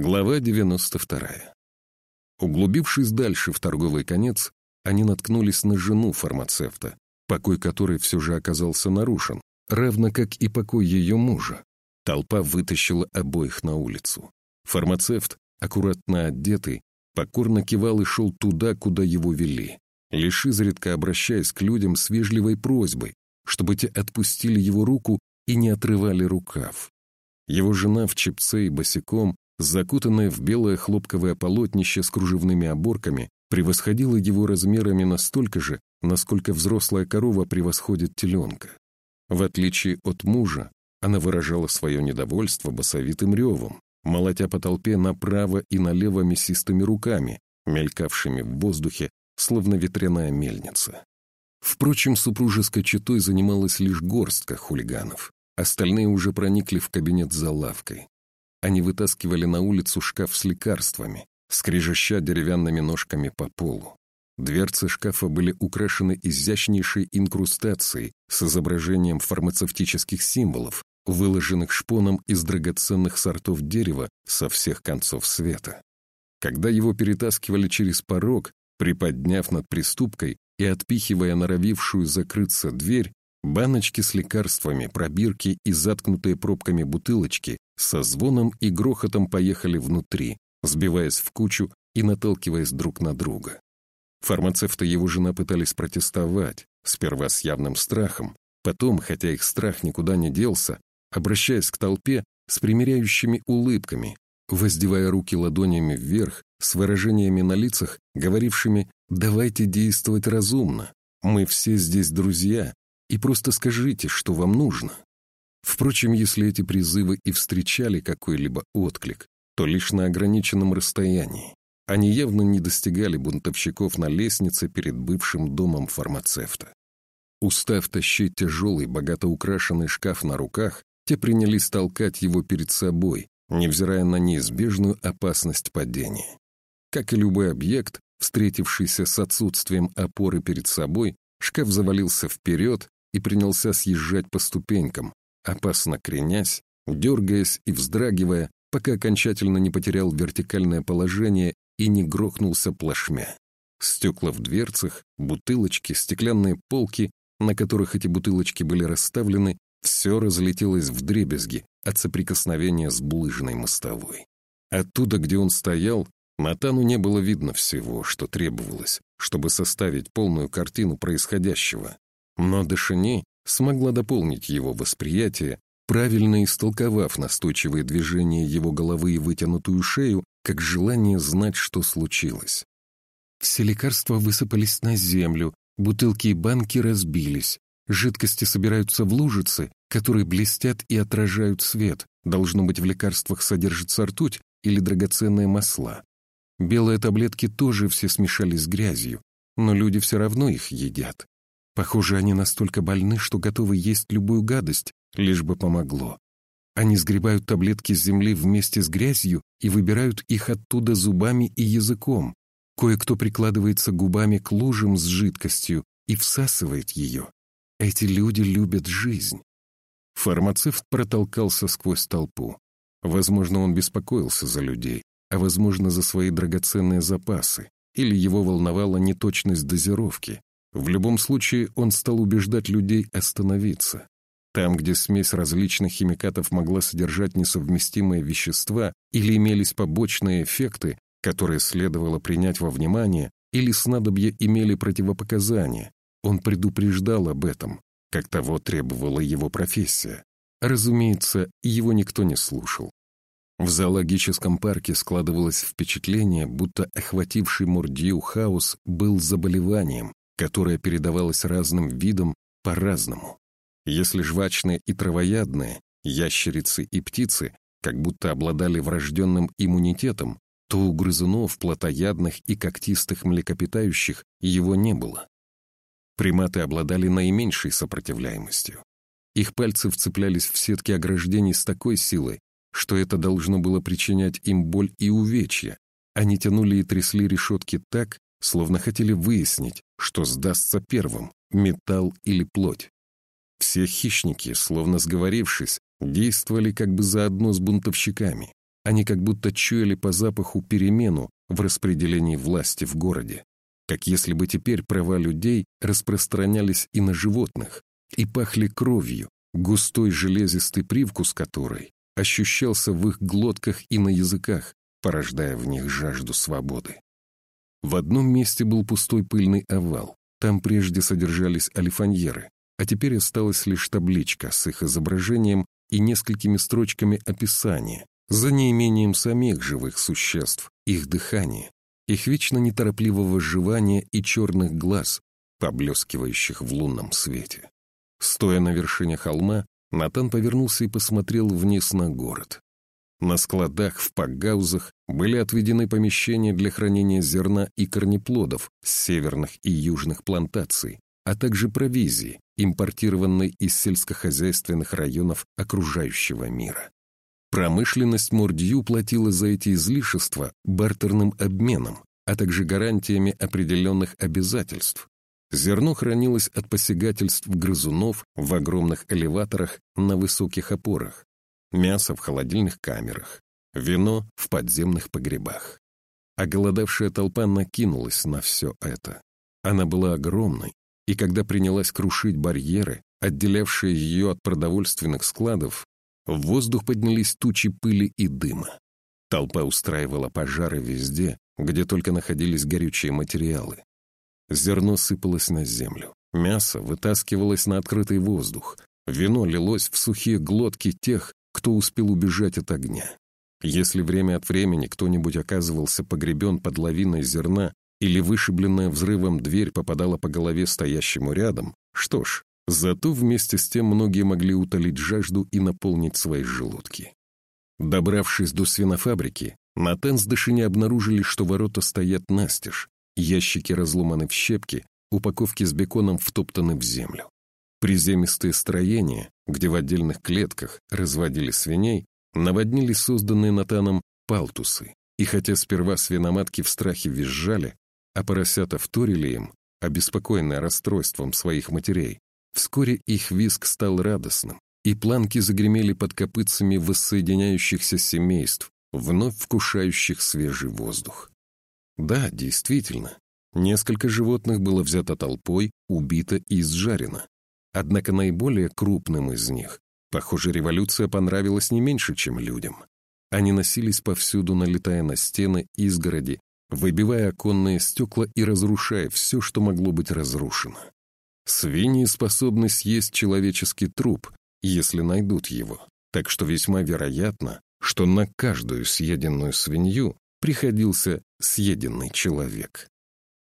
Глава 92. Углубившись дальше в торговый конец, они наткнулись на жену фармацевта, покой которой все же оказался нарушен, равно как и покой ее мужа. Толпа вытащила обоих на улицу. Фармацевт, аккуратно одетый, покорно кивал и шел туда, куда его вели, лишь изредка обращаясь к людям с вежливой просьбой, чтобы те отпустили его руку и не отрывали рукав. Его жена в чепце и босиком закутанная в белое хлопковое полотнище с кружевными оборками, превосходила его размерами настолько же, насколько взрослая корова превосходит теленка. В отличие от мужа, она выражала свое недовольство басовитым ревом, молотя по толпе направо и налево мясистыми руками, мелькавшими в воздухе, словно ветряная мельница. Впрочем, супружеской четой занималась лишь горстка хулиганов. Остальные уже проникли в кабинет за лавкой. Они вытаскивали на улицу шкаф с лекарствами, скрежеща деревянными ножками по полу. Дверцы шкафа были украшены изящнейшей инкрустацией с изображением фармацевтических символов, выложенных шпоном из драгоценных сортов дерева со всех концов света. Когда его перетаскивали через порог, приподняв над приступкой и отпихивая норовившую закрыться дверь, баночки с лекарствами, пробирки и заткнутые пробками бутылочки со звоном и грохотом поехали внутри, сбиваясь в кучу и наталкиваясь друг на друга. Фармацевт и его жена пытались протестовать, сперва с явным страхом, потом, хотя их страх никуда не делся, обращаясь к толпе с примиряющими улыбками, воздевая руки ладонями вверх, с выражениями на лицах, говорившими «давайте действовать разумно, мы все здесь друзья, и просто скажите, что вам нужно». Впрочем, если эти призывы и встречали какой-либо отклик, то лишь на ограниченном расстоянии. Они явно не достигали бунтовщиков на лестнице перед бывшим домом фармацевта. Устав тащить тяжелый, богато украшенный шкаф на руках, те принялись толкать его перед собой, невзирая на неизбежную опасность падения. Как и любой объект, встретившийся с отсутствием опоры перед собой, шкаф завалился вперед и принялся съезжать по ступенькам, опасно кренясь, дергаясь и вздрагивая, пока окончательно не потерял вертикальное положение и не грохнулся плашмя. Стекла в дверцах, бутылочки, стеклянные полки, на которых эти бутылочки были расставлены, все разлетелось в дребезги от соприкосновения с булыжной мостовой. Оттуда, где он стоял, Натану не было видно всего, что требовалось, чтобы составить полную картину происходящего. Но Дашини смогла дополнить его восприятие, правильно истолковав настойчивые движения его головы и вытянутую шею, как желание знать, что случилось. Все лекарства высыпались на землю, бутылки и банки разбились, жидкости собираются в лужицы, которые блестят и отражают свет, должно быть в лекарствах содержится ртуть или драгоценные масла. Белые таблетки тоже все смешались с грязью, но люди все равно их едят. Похоже, они настолько больны, что готовы есть любую гадость, лишь бы помогло. Они сгребают таблетки с земли вместе с грязью и выбирают их оттуда зубами и языком. Кое-кто прикладывается губами к лужам с жидкостью и всасывает ее. Эти люди любят жизнь. Фармацевт протолкался сквозь толпу. Возможно, он беспокоился за людей, а возможно, за свои драгоценные запасы, или его волновала неточность дозировки, в любом случае он стал убеждать людей остановиться. Там, где смесь различных химикатов могла содержать несовместимые вещества или имелись побочные эффекты, которые следовало принять во внимание, или снадобья имели противопоказания, он предупреждал об этом, как того требовала его профессия. Разумеется, его никто не слушал. В зоологическом парке складывалось впечатление, будто охвативший Мурдью хаос был заболеванием, которое передавалось разным видам по-разному. Если жвачные и травоядные, ящерицы и птицы как будто обладали врожденным иммунитетом, то у грызунов, плотоядных и когтистых млекопитающих его не было. Приматы обладали наименьшей сопротивляемостью. Их пальцы вцеплялись в сетки ограждений с такой силой, что это должно было причинять им боль и увечья. Они тянули и трясли решетки так, словно хотели выяснить, что сдастся первым — металл или плоть. Все хищники, словно сговорившись, действовали как бы заодно с бунтовщиками. Они как будто чуяли по запаху перемену в распределении власти в городе, как если бы теперь права людей распространялись и на животных, и пахли кровью, густой железистый привкус которой ощущался в их глотках и на языках, порождая в них жажду свободы. В одном месте был пустой пыльный овал. Там прежде содержались алифаньеры, а теперь осталась лишь табличка с их изображением и несколькими строчками описания, за неимением самих живых существ, их дыхания, их вечно неторопливого жевания и черных глаз, поблескивающих в лунном свете. Стоя на вершине холма, Натан повернулся и посмотрел вниз на город. На складах в пакгаузах были отведены помещения для хранения зерна и корнеплодов с северных и южных плантаций, а также провизии, импортированной из сельскохозяйственных районов окружающего мира. Промышленность Мордью платила за эти излишества бартерным обменом, а также гарантиями определенных обязательств. Зерно хранилось от посягательств грызунов в огромных элеваторах на высоких опорах, мясо в холодильных камерах, вино в подземных погребах. А голодавшая толпа накинулась на все это. Она была огромной, и когда принялась крушить барьеры, отделявшие ее от продовольственных складов, в воздух поднялись тучи пыли и дыма. Толпа устраивала пожары везде, где только находились горючие материалы. Зерно сыпалось на землю, мясо вытаскивалось на открытый воздух, вино лилось в сухие глотки тех, кто успел убежать от огня. Если время от времени кто-нибудь оказывался погребен под лавиной зерна или вышибленная взрывом дверь попадала по голове стоящему рядом, что ж, зато вместе с тем многие могли утолить жажду и наполнить свои желудки. Добравшись до свинофабрики, Натан с Дышине обнаружили, что ворота стоят настежь, ящики разломаны в щепки, упаковки с беконом втоптаны в землю. Приземистые строения, где в отдельных клетках разводили свиней, наводнили созданные Натаном палтусы. И хотя сперва свиноматки в страхе визжали, а поросята вторили им, обеспокоенные расстройством своих матерей, вскоре их визг стал радостным, и планки загремели под копытцами воссоединяющихся семейств, вновь вкушающих свежий воздух. Да, действительно, несколько животных было взято толпой, убито и изжарено, Однако наиболее крупным из них, похоже, революция понравилась не меньше, чем людям. Они носились повсюду, налетая на стены, изгороди, выбивая оконные стекла и разрушая все, что могло быть разрушено. Свиньи способны съесть человеческий труп, если найдут его, так что весьма вероятно, что на каждую съеденную свинью приходился съеденный человек.